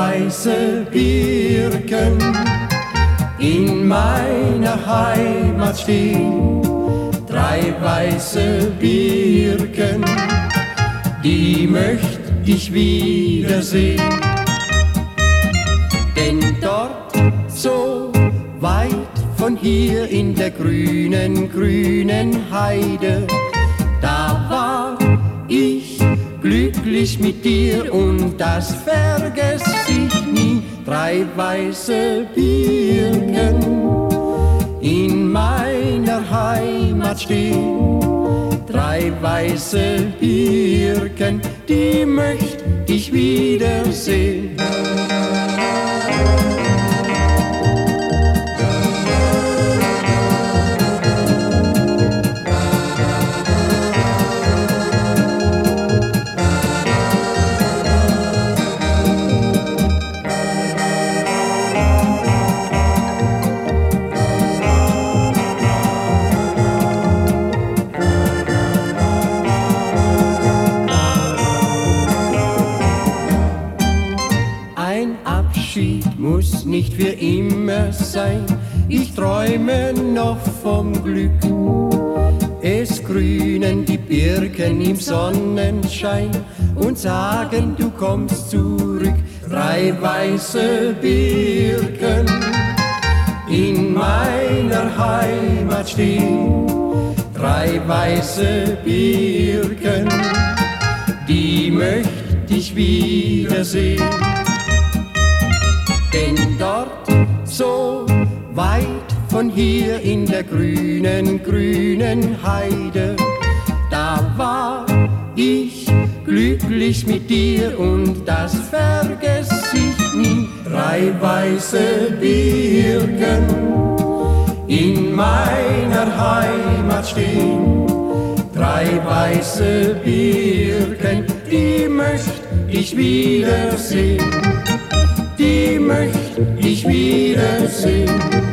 weiße Birken in meiner Heimat stehen. Drei weiße Birken, die möcht ich wiedersehen. Denn dort so weit von hier in der grünen, grünen Heide, da war ich glücklich mit dir und das vergess ich nie. Drei weiße Birken in meiner Heimat stehen. Drei weiße Birken, die möcht ich wiedersehen. Muss nicht für immer sein. Ich träume noch vom Glück. Es grünen die Birken im Sonnenschein und sagen, du kommst zurück. Drei weiße Birken in meiner Heimat stehen. Drei weiße Birken, die möchte ich wiedersehen weit von hier in der grünen, grünen Heide, da war ich glücklich mit dir und das vergess ich nie. Drei weiße Birken in meiner Heimat stehen, drei weiße Birken, die möcht ich wiedersehen die möcht ich wiedersehen.